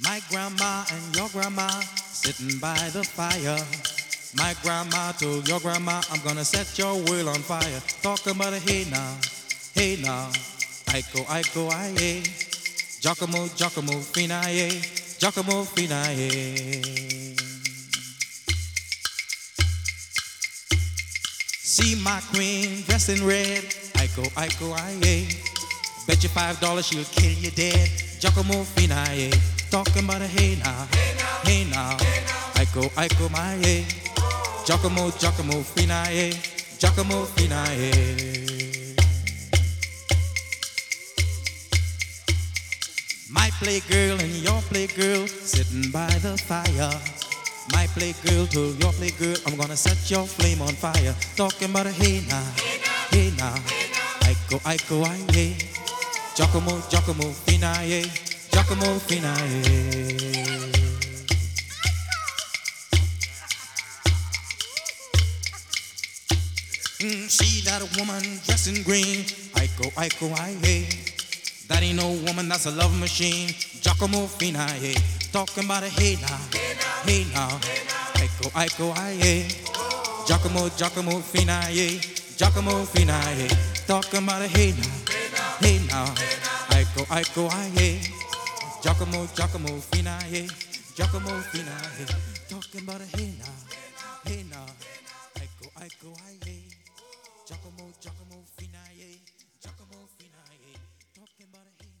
My grandma and your grandma sitting by the fire. My grandma told your grandma, I'm gonna set your world on fire. Talking about a hey now, hey now. Aiko, aiko, aye. Giacomo, Giacomo, fina, ye. Giacomo, fina. See my queen dressed in red. Aiko, aiko, aye. Bet you five dollars she'll kill you dead. Giacomo, fina, ye. Talking about a hey now, hey now. Aiko, aiko, my ye. Giacomo, Giacomo, fina, ye. Giacomo, fina, ye. My playgirl and your playgirl sitting by the fire. My playgirl told your playgirl, I'm gonna set your flame on fire. Talking about a hey now, hey now. Aiko, aiko, aye, hey. Giacomo, Giacomo, fina, ye. Giacomo, fina. Mm, see that woman dressed in green. Aiko, aiko, aye, hey. That ain't no woman, that's a love machine. Giacomo Fina, hey. Talking about a hey now, hey now. Aiko, aiko, aye, hey. Giacomo, Giacomo Fina, hey. Giacomo Fina. Talking about a hey now, hey now. Aiko, aye, hey. Giacomo, Giacomo Fina, hey. Giacomo Fina, hey. Talking about a hey now, hey now. Aiko, aiko, aye, hey. Giacomo, Giacomo Fina, hey. Giacomo Fina, hey.